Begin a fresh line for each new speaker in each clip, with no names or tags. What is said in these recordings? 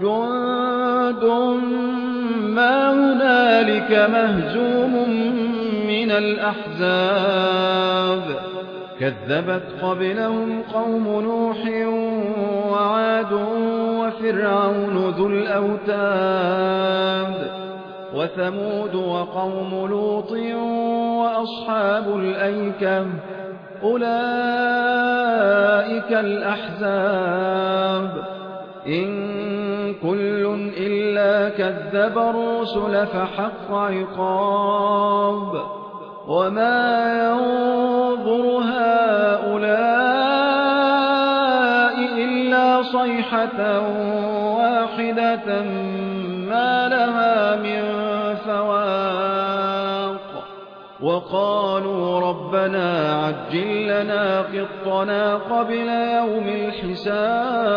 جند ما هنالك مهزوم من الأحزاب كذبت قبلهم قوم نوح وعاد وفرعون ذو الأوتاد وثمود وقوم لوط وأصحاب الأيكة أولئك الأحزاب إن إلا كذب الرسل فحق عقاب وما ينظر هؤلاء إلا صيحة واحدة ما لها من فواق وقالوا ربنا عجل لنا قطنا قبل يوم الحساب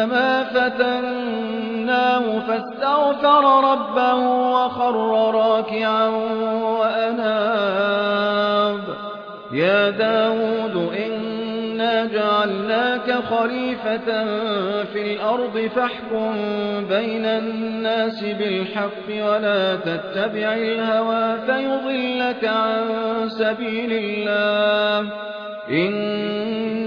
كما فتناه فاستغفر ربه وخر راكعا وأناب. يا داود إنا جعلناك خليفة في الأرض فاحكم بين الناس بالحق ولا تتبع الهوى فيضلك عن سبيل الله.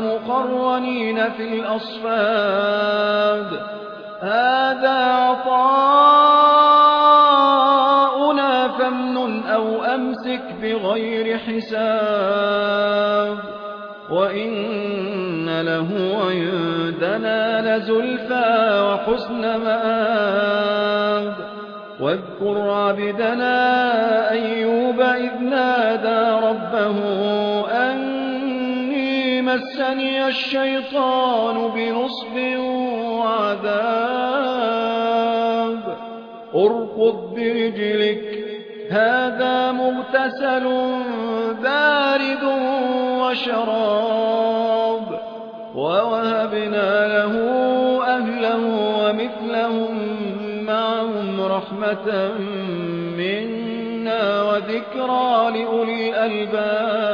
مقرنين في الأصفاد. هذا عطاؤنا فامنن أو أمسك بغير حساب. وإن له عندنا لزلفى وحسن مآب. واذكر عبدنا أيوب إذ نادى ربه مسني الشيطان بنصب وعذاب. اركض برجلك هذا مغتسل بارد وشراب. ووهبنا له أهله ومثلهم معهم رحمة منا وذكرى لأولي الألباب.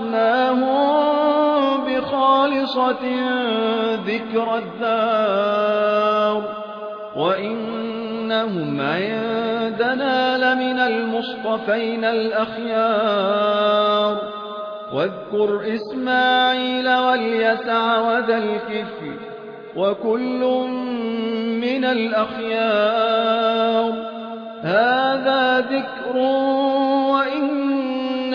أخلصناهم بخالصة ذكر الدار وإنهم عندنا لمن المصطفين الأخيار واذكر إسماعيل واليسع وذا الكفل وكل من الأخيار هذا ذكر وإن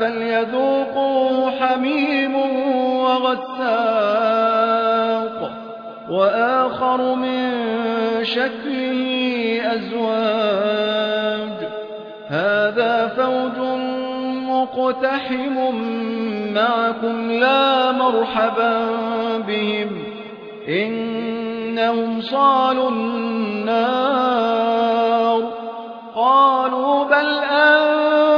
فليذوقوا حميم وغساق وآخر من شكله أزواج. هذا فوج مقتحم معكم لا مرحبا بهم إنهم صالوا النار. قالوا بل أنتم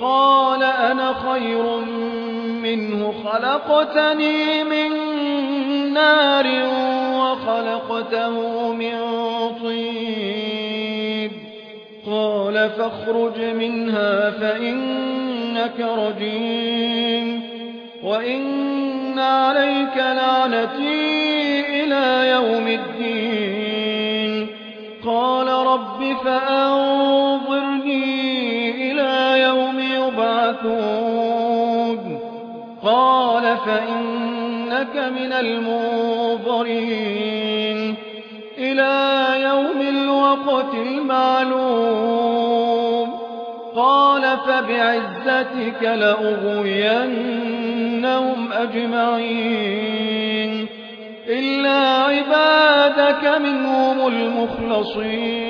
قال أنا خير منه خلقتني من نار وخلقته من طين. قال فاخرج منها فإنك رجيم. وإن عليك لعنتي إلى يوم الدين. قال رب فأنظرني يبعثون قال فإنك من المنظرين. إلى يوم الوقت المعلوم. قال فبعزتك لأغوينهم أجمعين. إلا عبادك منهم المخلصين.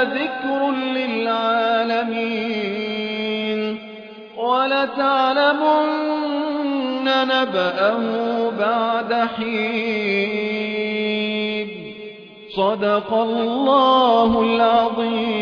ولتعلمن نبأه بعد حين. صدق الله العظيم.